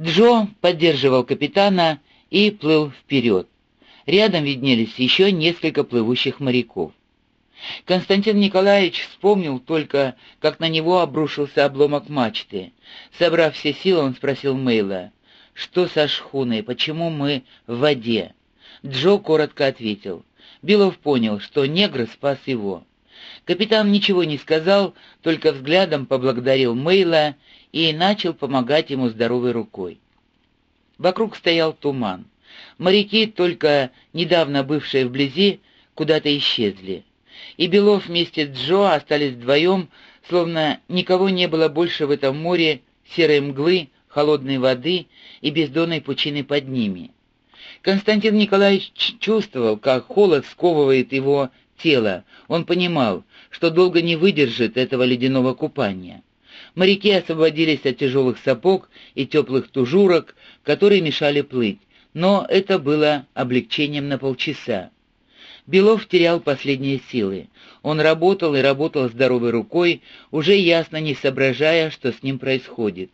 Джо поддерживал капитана и плыл вперед. Рядом виднелись еще несколько плывущих моряков. Константин Николаевич вспомнил только, как на него обрушился обломок мачты. Собрав все силы, он спросил Мейла, «Что со шхуной? Почему мы в воде?» Джо коротко ответил. Белов понял, что негр спас его. Капитан ничего не сказал, только взглядом поблагодарил Мейла и начал помогать ему здоровой рукой. Вокруг стоял туман. Моряки, только недавно бывшие вблизи, куда-то исчезли. И Белов вместе с Джо остались вдвоем, словно никого не было больше в этом море серой мглы, холодной воды и бездонной пучины под ними. Константин Николаевич чувствовал, как холод сковывает его тело. Он понимал, что долго не выдержит этого ледяного купания. Моряки освободились от тяжелых сапог и теплых тужурок, которые мешали плыть, но это было облегчением на полчаса. Белов терял последние силы. Он работал и работал здоровой рукой, уже ясно не соображая, что с ним происходит.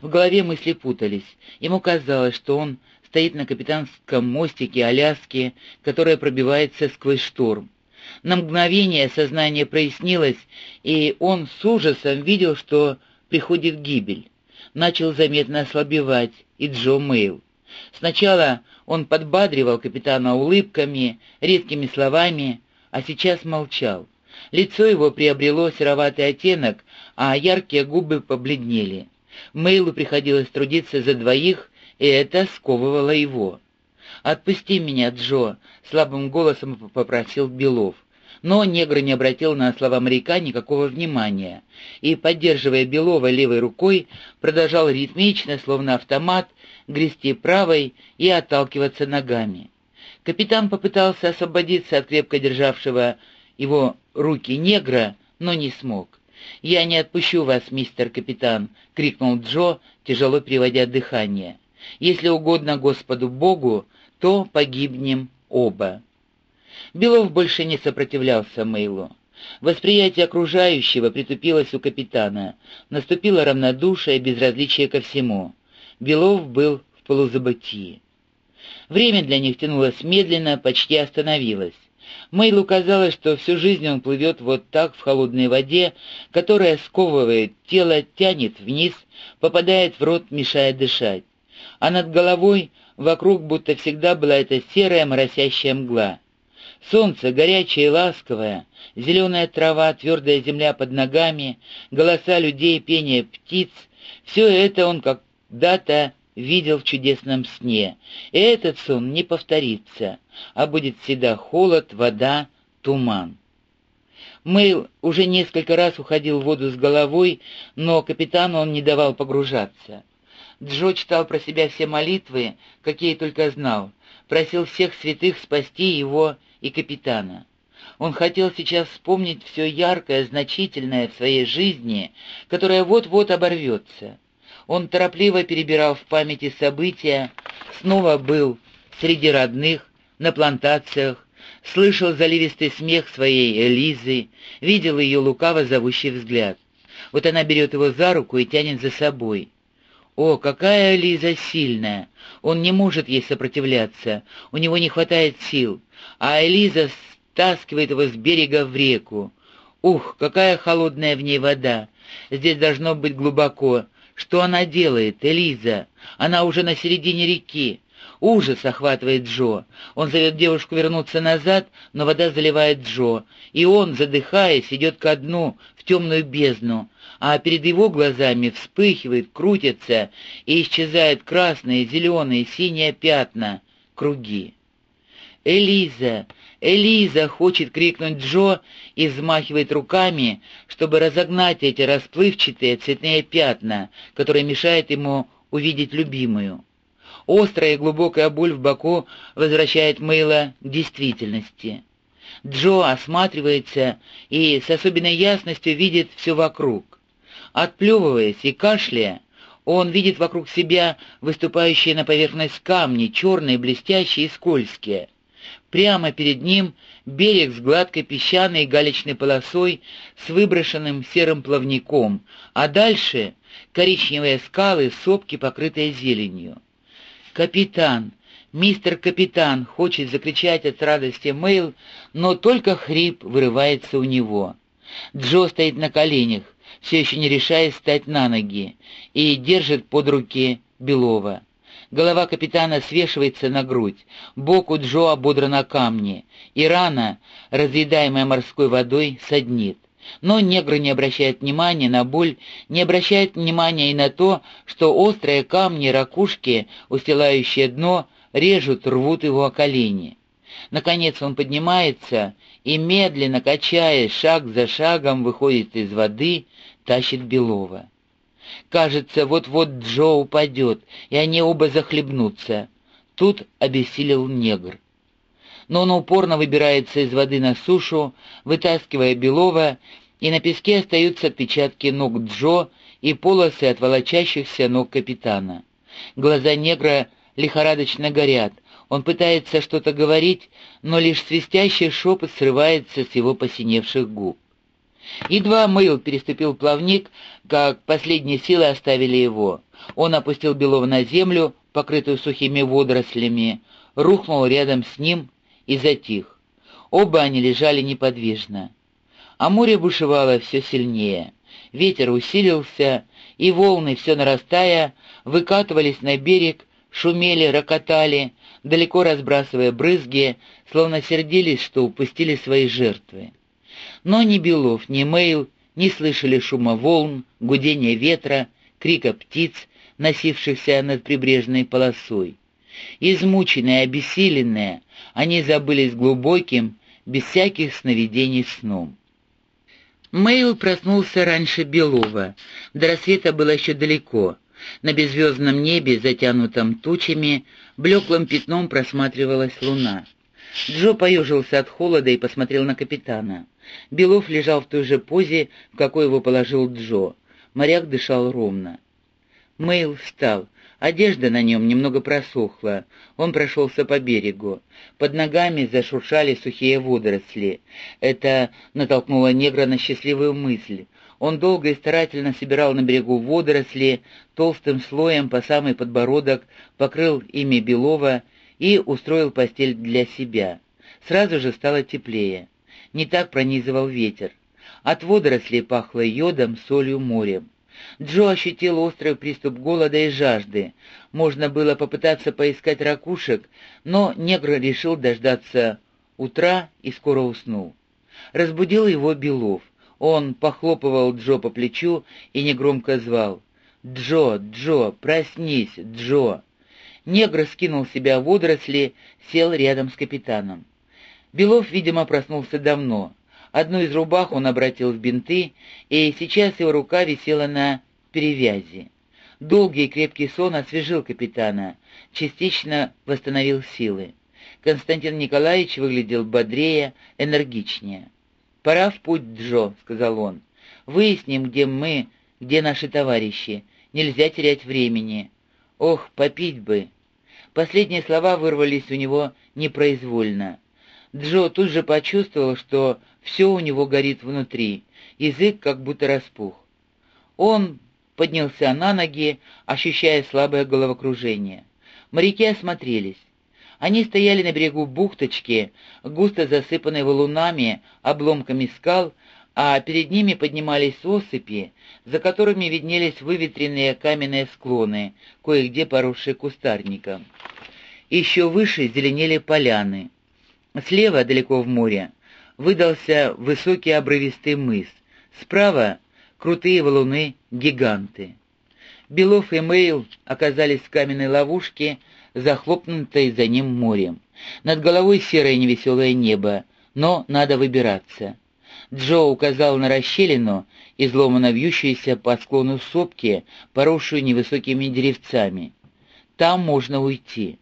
В голове мысли путались. Ему казалось, что он стоит на капитанском мостике Аляски, которая пробивается сквозь шторм. На мгновение сознание прояснилось, и он с ужасом видел, что приходит гибель. Начал заметно ослабевать и Джо Мэйл. Сначала он подбадривал капитана улыбками, редкими словами, а сейчас молчал. Лицо его приобрело сероватый оттенок, а яркие губы побледнели. Мэйлу приходилось трудиться за двоих, и это сковывало его. «Отпусти меня, Джо», — слабым голосом попросил Белов но негр не обратил на слова моряка никакого внимания и, поддерживая Белова левой рукой, продолжал ритмично, словно автомат, грести правой и отталкиваться ногами. Капитан попытался освободиться от крепко державшего его руки негра, но не смог. «Я не отпущу вас, мистер капитан!» — крикнул Джо, тяжело переводя дыхание. «Если угодно Господу Богу, то погибнем оба». Белов больше не сопротивлялся Мейлу. Восприятие окружающего притупилось у капитана. Наступило равнодушие и безразличие ко всему. Белов был в полузабытии. Время для них тянулось медленно, почти остановилось. Мейлу казалось, что всю жизнь он плывет вот так в холодной воде, которая сковывает тело, тянет вниз, попадает в рот, мешая дышать. А над головой вокруг будто всегда была эта серая моросящая мгла. Солнце горячее и ласковое, зеленая трава, твердая земля под ногами, голоса людей, пение птиц — все это он когда-то видел в чудесном сне, и этот сон не повторится, а будет всегда холод, вода, туман. Мэйл уже несколько раз уходил в воду с головой, но капитану он не давал погружаться. Джо читал про себя все молитвы, какие только знал, просил всех святых спасти его и капитана. Он хотел сейчас вспомнить все яркое, значительное в своей жизни, которое вот-вот оборвется. Он торопливо перебирал в памяти события, снова был среди родных, на плантациях, слышал заливистый смех своей Элизы, видел ее лукаво зовущий взгляд. Вот она берет его за руку и тянет за собой. О, какая Лиза сильная! Он не может ей сопротивляться, у него не хватает сил а Элиза стаскивает его с берега в реку. Ух, какая холодная в ней вода! Здесь должно быть глубоко. Что она делает, Элиза? Она уже на середине реки. Ужас охватывает Джо. Он зовет девушку вернуться назад, но вода заливает Джо, и он, задыхаясь, идет ко дну, в темную бездну, а перед его глазами вспыхивает, крутится и исчезают красные, зеленые, синие пятна, круги. «Элиза! Элиза!» — хочет крикнуть Джо и взмахивает руками, чтобы разогнать эти расплывчатые цветные пятна, которые мешают ему увидеть любимую. Острая и глубокая боль в боку возвращает Мэйла к действительности. Джо осматривается и с особенной ясностью видит все вокруг. Отплевываясь и кашляя, он видит вокруг себя выступающие на поверхность камни, черные, блестящие и скользкие. Прямо перед ним берег с гладкой песчаной галечной полосой с выброшенным серым плавником, а дальше коричневые скалы, сопки, покрытые зеленью. «Капитан! Мистер Капитан!» — хочет закричать от радости Мэйл, но только хрип вырывается у него. Джо стоит на коленях, все еще не решаясь встать на ноги, и держит под руки Белова. Голова капитана свешивается на грудь, бок у Джо ободран на камне, и рана, разъедаемая морской водой, саднит. Но негры не обращают внимания на боль, не обращают внимания и на то, что острые камни, ракушки, устилающие дно, режут, рвут его о колени. Наконец он поднимается и, медленно качаясь, шаг за шагом выходит из воды, тащит Белова. Кажется, вот-вот Джо упадет, и они оба захлебнутся. Тут обессилел негр. Но он упорно выбирается из воды на сушу, вытаскивая Белова, и на песке остаются отпечатки ног Джо и полосы от волочащихся ног капитана. Глаза негра лихорадочно горят, он пытается что-то говорить, но лишь свистящий шепот срывается с его посиневших губ. Едва Мэйл переступил плавник, как последние силы оставили его. Он опустил Белова на землю, покрытую сухими водорослями, рухнул рядом с ним и затих. Оба они лежали неподвижно. А море бушевало все сильнее. Ветер усилился, и волны, все нарастая, выкатывались на берег, шумели, рокотали, далеко разбрасывая брызги, словно сердились, что упустили свои жертвы. Но ни Белов, ни Мейл не слышали шума волн, гудения ветра, крика птиц, носившихся над прибрежной полосой. Измученные, обессиленные, они забылись глубоким, без всяких сновидений сном. Мейл проснулся раньше Белова. До рассвета было еще далеко. На беззвездном небе, затянутом тучами, блеклым пятном просматривалась луна. Джо поежился от холода и посмотрел на капитана. Белов лежал в той же позе, в какой его положил Джо. Моряк дышал ровно. Мэйл встал. Одежда на нем немного просохла. Он прошелся по берегу. Под ногами зашуршали сухие водоросли. Это натолкнуло негра на счастливую мысль. Он долго и старательно собирал на берегу водоросли, толстым слоем по самый подбородок покрыл ими Белова и устроил постель для себя. Сразу же стало теплее. Не так пронизывал ветер. От водорослей пахло йодом, солью, морем. Джо ощутил острый приступ голода и жажды. Можно было попытаться поискать ракушек, но негр решил дождаться утра и скоро уснул. Разбудил его Белов. Он похлопывал Джо по плечу и негромко звал. «Джо, Джо, проснись, Джо!» Негр скинул с себя водоросли, сел рядом с капитаном. Белов, видимо, проснулся давно. Одну из рубах он обратил в бинты, и сейчас его рука висела на перевязи. Долгий и крепкий сон освежил капитана, частично восстановил силы. Константин Николаевич выглядел бодрее, энергичнее. «Пора в путь, Джо», — сказал он. «Выясним, где мы, где наши товарищи. Нельзя терять времени. Ох, попить бы!» Последние слова вырвались у него непроизвольно. Джо тут же почувствовал, что все у него горит внутри, язык как будто распух. Он поднялся на ноги, ощущая слабое головокружение. Моряки осмотрелись. Они стояли на берегу бухточки, густо засыпанной валунами, обломками скал, а перед ними поднимались осыпи, за которыми виднелись выветренные каменные склоны, кое-где поросшие кустарником. Еще выше зеленели поляны. Слева, далеко в море, выдался высокий обрывистый мыс. Справа — крутые валуны-гиганты. Белов и Мейл оказались в каменной ловушке, захлопнутой за ним морем. Над головой серое невеселое небо, но надо выбираться. Джо указал на расщелину, изломанно вьющуюся по склону сопки, поросшую невысокими деревцами. Там можно уйти.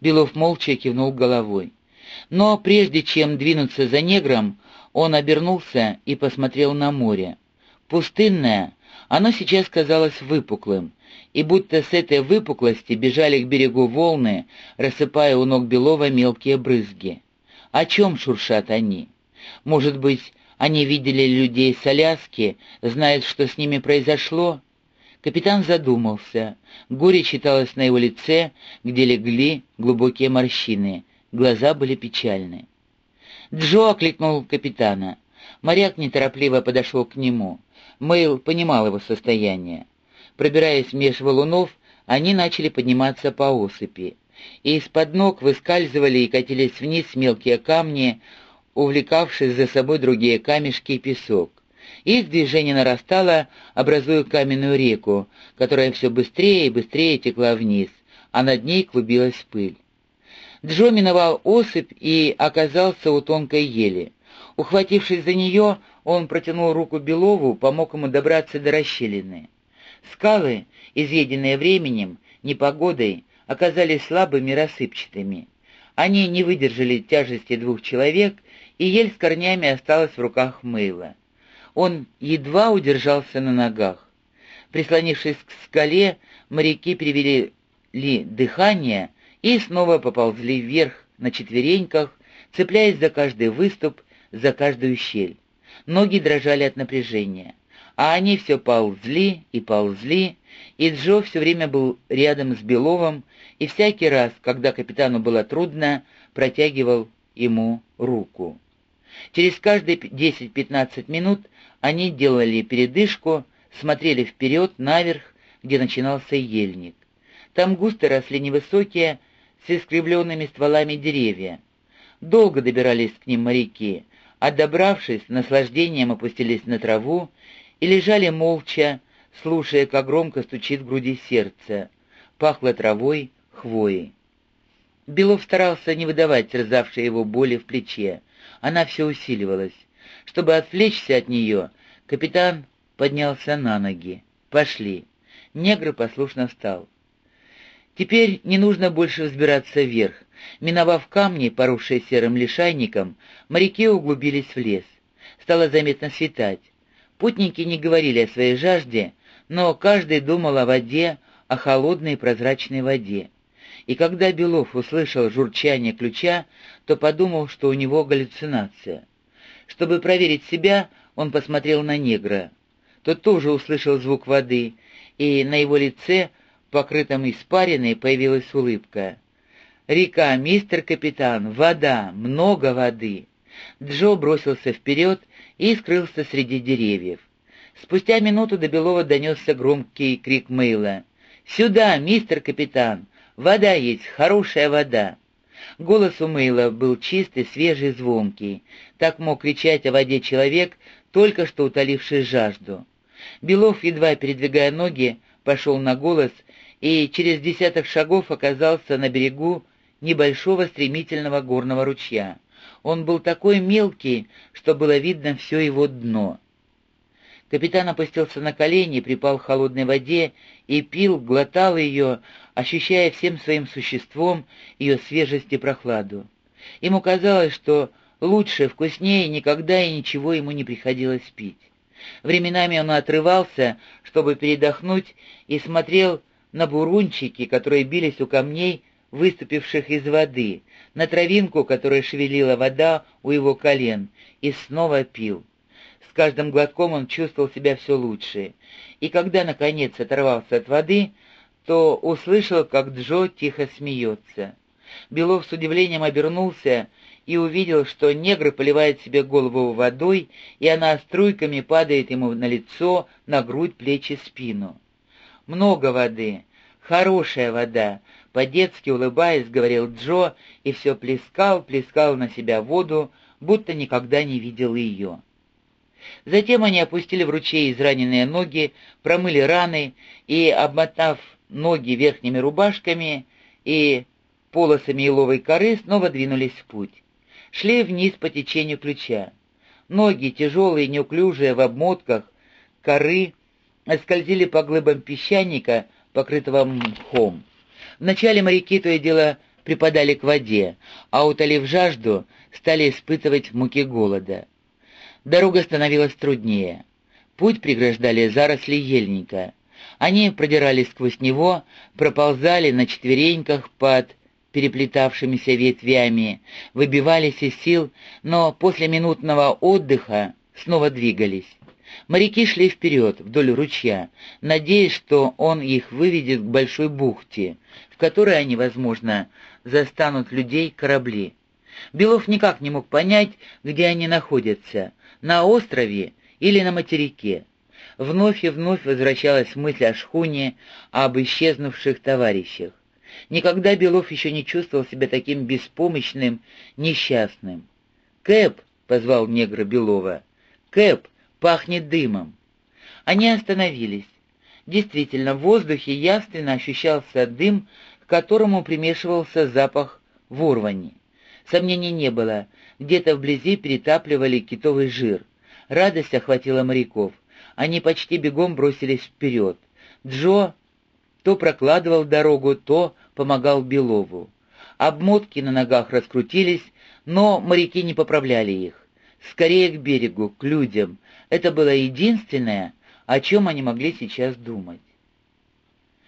Белов молча кивнул головой. Но прежде чем двинуться за негром, он обернулся и посмотрел на море. Пустынное, оно сейчас казалось выпуклым, и будто с этой выпуклости бежали к берегу волны, рассыпая у ног Белова мелкие брызги. О чем шуршат они? Может быть, они видели людей с Аляски, знают, что с ними произошло? Капитан задумался. Горе читалось на его лице, где легли глубокие морщины. Глаза были печальны. Джо окликнул капитана. Моряк неторопливо подошел к нему. Мэйл понимал его состояние. Пробираясь меж валунов, они начали подниматься по осыпи, и из-под ног выскальзывали и катились вниз мелкие камни, увлекавшие за собой другие камешки и песок. Их движение нарастало, образуя каменную реку, которая все быстрее и быстрее текла вниз, а над ней клубилась пыль. Джо миновал осыпь и оказался у тонкой ели. Ухватившись за нее, он протянул руку Белову, помог ему добраться до расщелины. Скалы, изъеденные временем, непогодой, оказались слабыми рассыпчатыми. Они не выдержали тяжести двух человек, и ель с корнями осталась в руках Мейла. Он едва удержался на ногах. Прислонившись к скале, моряки перевели дыхание и снова поползли вверх на четвереньках, цепляясь за каждый выступ, за каждую щель. Ноги дрожали от напряжения, а они все ползли и ползли, и Джо все время был рядом с Беловым, и всякий раз, когда капитану было трудно, протягивал ему руку. Через каждые 10-15 минут они делали передышку, смотрели вперед, наверх, где начинался ельник. Там густо росли невысокие, с искривленными стволами деревья. Долго добирались к ним моряки, а добравшись, наслаждением опустились на траву и лежали молча, слушая, как громко стучит в груди сердце. Пахло травой, хвоей. Белов старался не выдавать терзавшей его боли в плече. Она все усиливалась. Чтобы отвлечься от нее, капитан поднялся на ноги. «Пошли». Негр послушно встал. Теперь не нужно больше взбираться вверх. Миновав камни, поросшие серым лишайником, моряки углубились в лес. Стало заметно светать. Путники не говорили о своей жажде, но каждый думал о воде, о холодной прозрачной воде. И когда Белов услышал журчание ключа, то подумал, что у него галлюцинация. Чтобы проверить себя, он посмотрел на негра. Тот тоже услышал звук воды, и на его лице покрытом испариной, появилась улыбка. «Река, мистер капитан, вода, много воды!» Джо бросился вперед и скрылся среди деревьев. Спустя минуту до Белова донесся громкий крик Мейла. «Сюда, мистер капитан! Вода есть, хорошая вода!» Голос у Мейла был чистый, свежий, звонкий. Так мог кричать о воде человек, только что утоливший жажду. Белов, едва передвигая ноги, пошел на голос и через десяток шагов оказался на берегу небольшого стремительного горного ручья. Он был такой мелкий, что было видно все его дно. Капитан опустился на колени, припал к холодной воде и пил, глотал ее, ощущая всем своим существом ее свежесть и прохладу. Ему казалось, что лучше, вкуснее никогда и ничего ему не приходилось пить. Временами он отрывался, чтобы передохнуть, и смотрел на бурунчики, которые бились у камней, выступивших из воды, на травинку, которая шевелила вода у его колен, и снова пил. С каждым глотком он чувствовал себя все лучше, и когда, наконец, оторвался от воды, то услышал, как Джо тихо смеется. Белов с удивлением обернулся и увидел, что негр поливает себе голову водой, и она струйками падает ему на лицо, на грудь, плечи, спину. Много воды, хорошая вода, по-детски улыбаясь, говорил Джо, и все плескал, плескал на себя воду, будто никогда не видел ее. Затем они опустили в ручей израненные ноги, промыли раны и, обмотав ноги верхними рубашками и полосами еловой коры, снова двинулись в путь. Шли вниз по течению ключа. Ноги, тяжелые, неуклюжие, в обмотках, коры, скользили по глыбам песчаника, покрытого мхом. Вначале моряки то и дело припадали к воде, а утолив жажду, стали испытывать муки голода. Дорога становилась труднее. Путь преграждали заросли ельника. Они продирались сквозь него, проползали на четвереньках под переплетавшимися ветвями, выбивались из сил, но после минутного отдыха снова двигались. Моряки шли вперед, вдоль ручья, надеясь, что он их выведет к большой бухте, в которой они, возможно, застанут людей корабли. Белов никак не мог понять, где они находятся, на острове или на материке. Вновь и вновь возвращалась мысль о шхуне, об исчезнувших товарищах. Никогда Белов еще не чувствовал себя таким беспомощным, несчастным. «Кэп!» — позвал негра Белова. «Кэп! Пахнет дымом!» Они остановились. Действительно, в воздухе явственно ощущался дым, к которому примешивался запах ворвани. Сомнений не было. Где-то вблизи перетапливали китовый жир. Радость охватила моряков. Они почти бегом бросились вперед. Джо то прокладывал дорогу, то помогал Белову. Обмотки на ногах раскрутились, но моряки не поправляли их. Скорее к берегу, к людям. Это было единственное, о чем они могли сейчас думать.